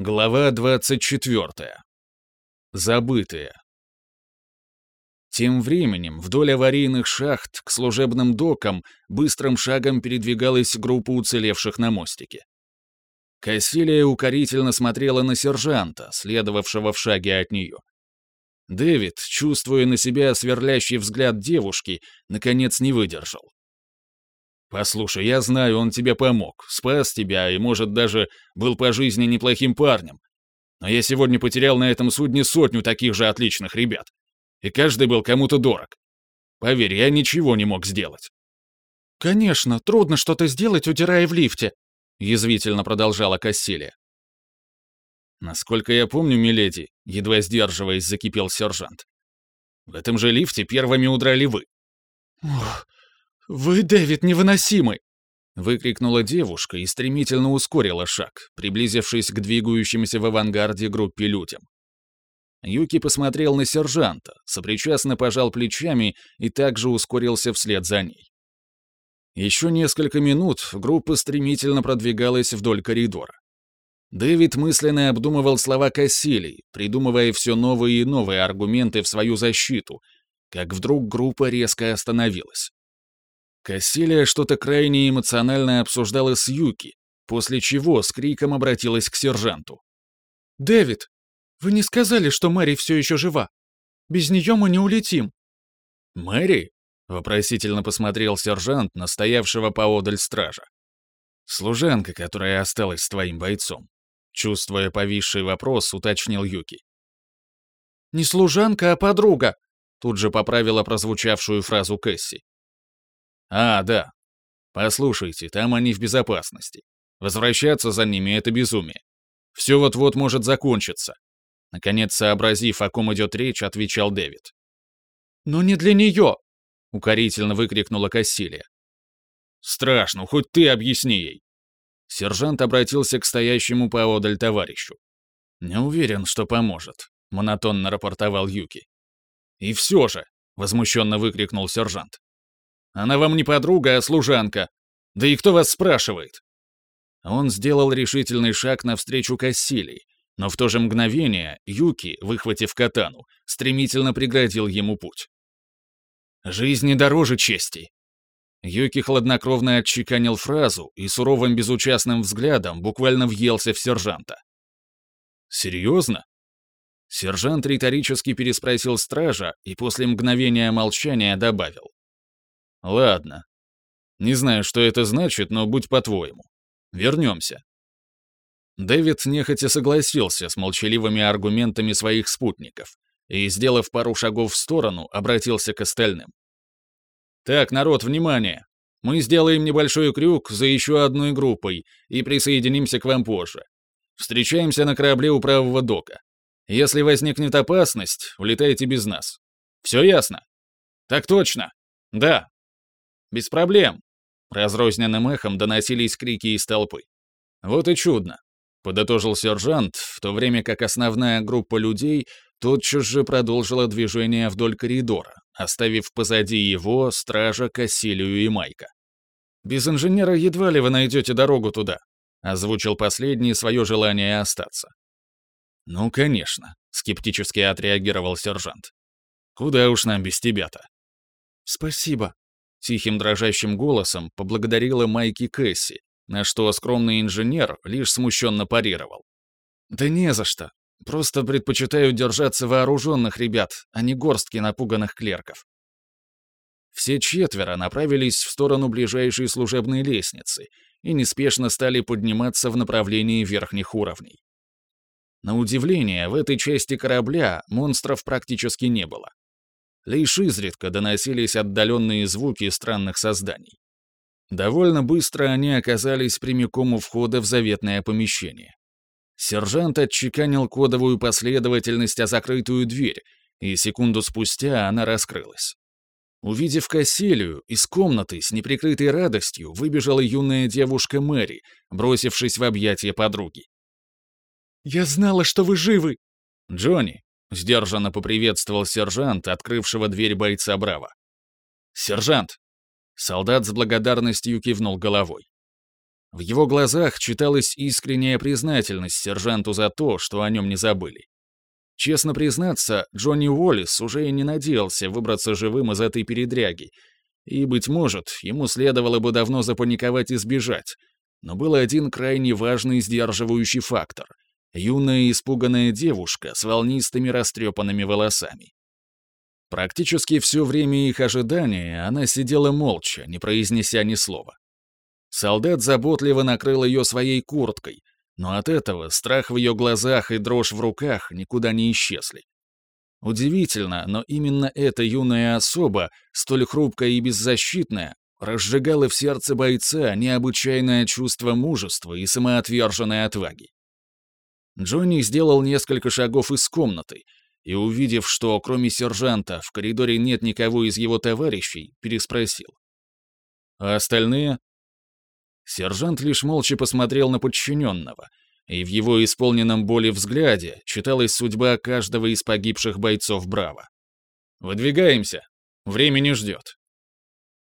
Глава 24. Забытые. Тем временем вдоль аварийных шахт к служебным докам быстрым шагом передвигалась группа уцелевших на мостике. Кассилия укорительно смотрела на сержанта, следовавшего в шаге от нее. Дэвид, чувствуя на себя сверлящий взгляд девушки, наконец не выдержал. «Послушай, я знаю, он тебе помог, спас тебя и, может, даже был по жизни неплохим парнем. Но я сегодня потерял на этом судне сотню таких же отличных ребят. И каждый был кому-то дорог. Поверь, я ничего не мог сделать». «Конечно, трудно что-то сделать, удирая в лифте», — язвительно продолжала Кассилия. «Насколько я помню, миледи», — едва сдерживаясь, закипел сержант. «В этом же лифте первыми удрали вы». «Ох, вы, Дэвид, невыносимый!» — выкрикнула девушка и стремительно ускорила шаг, приблизившись к двигающимся в авангарде группе людям. Юки посмотрел на сержанта, сопричастно пожал плечами и также ускорился вслед за ней. Еще несколько минут группа стремительно продвигалась вдоль коридора. Дэвид мысленно обдумывал слова Кассилий, придумывая все новые и новые аргументы в свою защиту, как вдруг группа резко остановилась. Кассилия что-то крайне эмоционально обсуждала с Юки, после чего с криком обратилась к сержанту. «Дэвид, вы не сказали, что Мэри все еще жива. Без нее мы не улетим». «Мэри?» — вопросительно посмотрел сержант на стоявшего поодаль стража. «Служанка, которая осталась с твоим бойцом. Чувствуя повисший вопрос, уточнил Юки. «Не служанка, а подруга», — тут же поправила прозвучавшую фразу Кэсси. «А, да. Послушайте, там они в безопасности. Возвращаться за ними — это безумие. Все вот-вот может закончиться». Наконец, сообразив, о ком идет речь, отвечал Дэвид. «Но не для нее!» — укорительно выкрикнула Кассилия. «Страшно, хоть ты объясни ей!» Сержант обратился к стоящему поодаль товарищу. «Не уверен, что поможет», — монотонно рапортовал Юки. «И все же», — возмущенно выкрикнул сержант. «Она вам не подруга, а служанка. Да и кто вас спрашивает?» Он сделал решительный шаг навстречу Кассилии, но в то же мгновение Юки, выхватив катану, стремительно преградил ему путь. «Жизнь не дороже чести», Юки хладнокровно отчеканил фразу и суровым безучастным взглядом буквально въелся в сержанта. «Серьезно?» Сержант риторически переспросил стража и после мгновения молчания добавил. «Ладно. Не знаю, что это значит, но будь по-твоему. Вернемся». Дэвид нехотя согласился с молчаливыми аргументами своих спутников и, сделав пару шагов в сторону, обратился к остальным. «Так, народ, внимание! Мы сделаем небольшой крюк за еще одной группой и присоединимся к вам позже. Встречаемся на корабле у правого дока. Если возникнет опасность, улетайте без нас. Все ясно? Так точно. Да. Без проблем. Разрозненным эхом доносились крики из толпы. Вот и чудно. Подытожил сержант, в то время как основная группа людей тотчас же продолжила движение вдоль коридора, оставив позади его стража Кассилию и Майка. «Без инженера едва ли вы найдете дорогу туда», — озвучил последний свое желание остаться. «Ну, конечно», — скептически отреагировал сержант. «Куда уж нам без тебя-то?» «Спасибо», — тихим дрожащим голосом поблагодарила Майки Кэсси, на что скромный инженер лишь смущенно парировал. «Да не за что. Просто предпочитаю держаться вооруженных ребят, а не горстки напуганных клерков. Все четверо направились в сторону ближайшей служебной лестницы и неспешно стали подниматься в направлении верхних уровней. На удивление, в этой части корабля монстров практически не было. Лишь изредка доносились отдаленные звуки странных созданий. Довольно быстро они оказались прямиком у входа в заветное помещение. Сержант отчеканил кодовую последовательность о закрытую дверь, и секунду спустя она раскрылась. Увидев Кассилию, из комнаты с неприкрытой радостью выбежала юная девушка Мэри, бросившись в объятия подруги. «Я знала, что вы живы!» «Джонни!» — сдержанно поприветствовал сержант, открывшего дверь бойца Браво. «Сержант!» Солдат с благодарностью кивнул головой. В его глазах читалась искренняя признательность сержанту за то, что о нем не забыли. Честно признаться, Джонни Уоллес уже и не надеялся выбраться живым из этой передряги, и, быть может, ему следовало бы давно запаниковать и сбежать, но был один крайне важный сдерживающий фактор — юная испуганная девушка с волнистыми растрепанными волосами. Практически все время их ожидания она сидела молча, не произнеся ни слова. Солдат заботливо накрыл ее своей курткой, но от этого страх в ее глазах и дрожь в руках никуда не исчезли. Удивительно, но именно эта юная особа, столь хрупкая и беззащитная, разжигала в сердце бойца необычайное чувство мужества и самоотверженной отваги. Джонни сделал несколько шагов из комнаты и, увидев, что кроме сержанта в коридоре нет никого из его товарищей, переспросил. «А остальные?» Сержант лишь молча посмотрел на подчиненного, и в его исполненном боли взгляде читалась судьба каждого из погибших бойцов Браво. «Выдвигаемся. Время не ждет».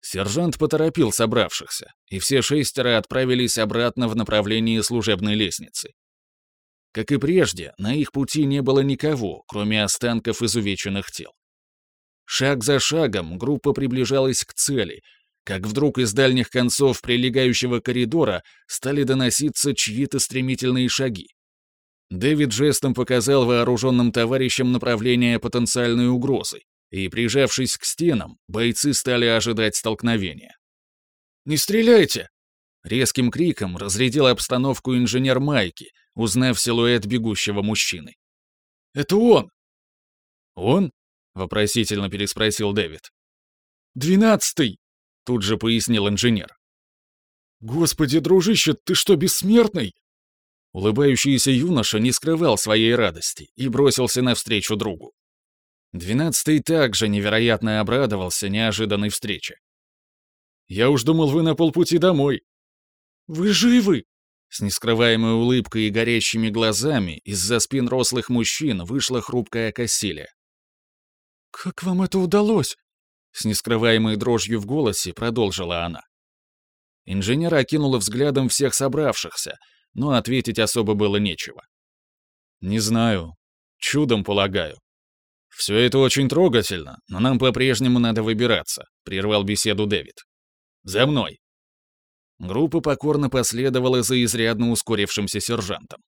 Сержант поторопил собравшихся, и все шестеро отправились обратно в направлении служебной лестницы. Как и прежде, на их пути не было никого, кроме останков изувеченных тел. Шаг за шагом группа приближалась к цели, как вдруг из дальних концов прилегающего коридора стали доноситься чьи-то стремительные шаги. Дэвид жестом показал вооруженным товарищам направление потенциальной угрозы, и, прижавшись к стенам, бойцы стали ожидать столкновения. «Не стреляйте!» Резким криком разрядил обстановку инженер Майки, узнав силуэт бегущего мужчины. «Это он!» «Он?» — вопросительно переспросил Дэвид. «Двенадцатый!» — тут же пояснил инженер. «Господи, дружище, ты что, бессмертный?» Улыбающийся юноша не скрывал своей радости и бросился навстречу другу. Двенадцатый также невероятно обрадовался неожиданной встрече. «Я уж думал, вы на полпути домой». «Вы живы?» С нескрываемой улыбкой и горящими глазами из-за спин рослых мужчин вышла хрупкая Кассилия. «Как вам это удалось?» С нескрываемой дрожью в голосе продолжила она. Инженер окинула взглядом всех собравшихся, но ответить особо было нечего. «Не знаю. Чудом, полагаю. Все это очень трогательно, но нам по-прежнему надо выбираться», — прервал беседу Дэвид. «За мной!» Группа покорно последовала за изрядно ускорившимся сержантом.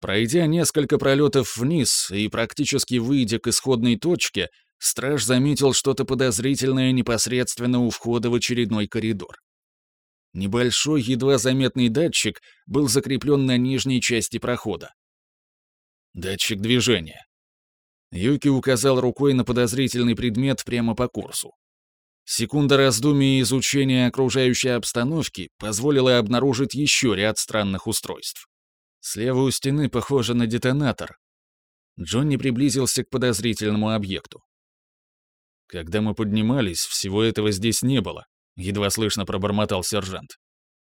Пройдя несколько пролетов вниз и практически выйдя к исходной точке, страж заметил что-то подозрительное непосредственно у входа в очередной коридор. Небольшой, едва заметный датчик был закреплен на нижней части прохода. Датчик движения. Юки указал рукой на подозрительный предмет прямо по курсу. Секунда раздумий и изучения окружающей обстановки позволила обнаружить еще ряд странных устройств. Слева у стены похоже на детонатор. Джонни приблизился к подозрительному объекту. Когда мы поднимались, всего этого здесь не было, едва слышно пробормотал сержант.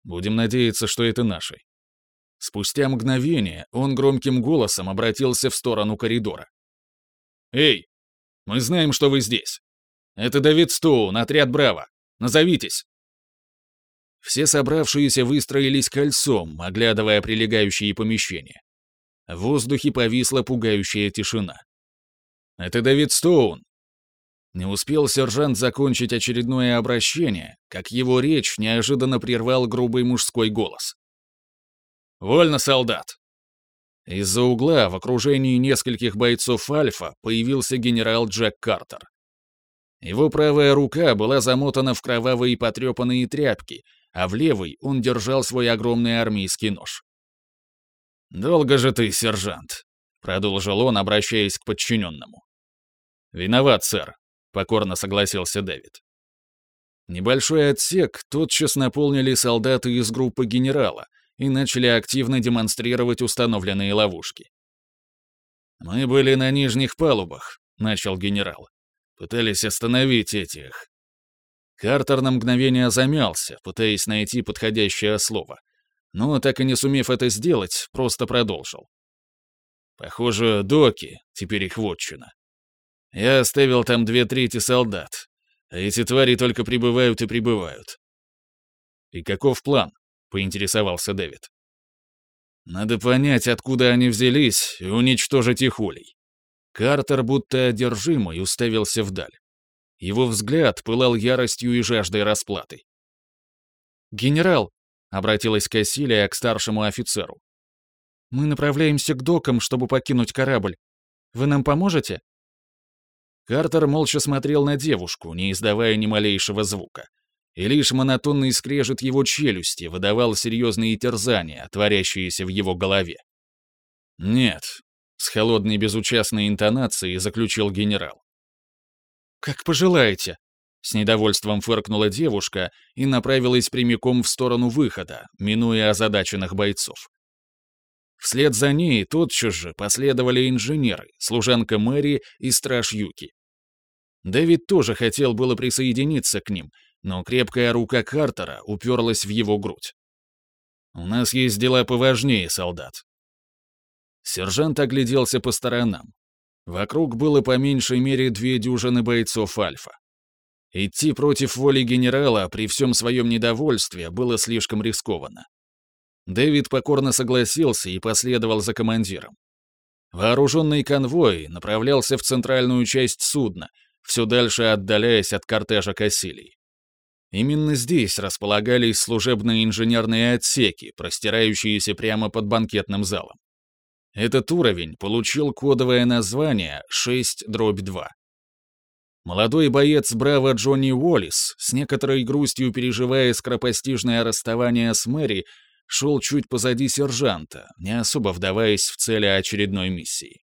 Будем надеяться, что это наши. Спустя мгновение он громким голосом обратился в сторону коридора. «Эй, мы знаем, что вы здесь. «Это Давид Стоун, отряд Браво. Назовитесь!» Все собравшиеся выстроились кольцом, оглядывая прилегающие помещения. В воздухе повисла пугающая тишина. «Это Давид Стоун!» Не успел сержант закончить очередное обращение, как его речь неожиданно прервал грубый мужской голос. «Вольно, солдат!» Из-за угла в окружении нескольких бойцов Альфа появился генерал Джек Картер. Его правая рука была замотана в кровавые потрепанные тряпки, а в левой он держал свой огромный армейский нож. «Долго же ты, сержант», — продолжил он, обращаясь к подчиненному. «Виноват, сэр», — покорно согласился Дэвид. Небольшой отсек тотчас наполнили солдаты из группы генерала и начали активно демонстрировать установленные ловушки. «Мы были на нижних палубах», — начал генерал. Пытались остановить этих. Картер на мгновение замялся, пытаясь найти подходящее слово. Но, так и не сумев это сделать, просто продолжил. Похоже, доки, теперь их вотчина. Я оставил там две трети солдат, а эти твари только прибывают и прибывают. И каков план? — поинтересовался Дэвид. «Надо понять, откуда они взялись, и уничтожить их улей». Картер, будто одержимый, уставился вдаль. Его взгляд пылал яростью и жаждой расплаты. «Генерал», — обратилась Кассилия к старшему офицеру, — «мы направляемся к докам, чтобы покинуть корабль. Вы нам поможете?» Картер молча смотрел на девушку, не издавая ни малейшего звука. И лишь монотонный скрежет его челюсти выдавал серьезные терзания, творящиеся в его голове. «Нет», — с холодной безучастной интонацией заключил генерал. «Как пожелаете», — с недовольством фыркнула девушка и направилась прямиком в сторону выхода, минуя озадаченных бойцов. Вслед за ней тотчас же последовали инженеры, служанка Мэри и страж Юки. Дэвид тоже хотел было присоединиться к ним, но крепкая рука Картера уперлась в его грудь. «У нас есть дела поважнее, солдат». Сержант огляделся по сторонам. Вокруг было по меньшей мере две дюжины бойцов Альфа. Идти против воли генерала при всем своем недовольстве было слишком рискованно. Дэвид покорно согласился и последовал за командиром. Вооруженный конвой направлялся в центральную часть судна, все дальше отдаляясь от кортежа Кассилий. Именно здесь располагались служебные инженерные отсеки, простирающиеся прямо под банкетным залом. Этот уровень получил кодовое название 6-2. Молодой боец Браво Джонни Уоллис, с некоторой грустью переживая скоропостижное расставание с Мэри, шел чуть позади сержанта, не особо вдаваясь в цели очередной миссии.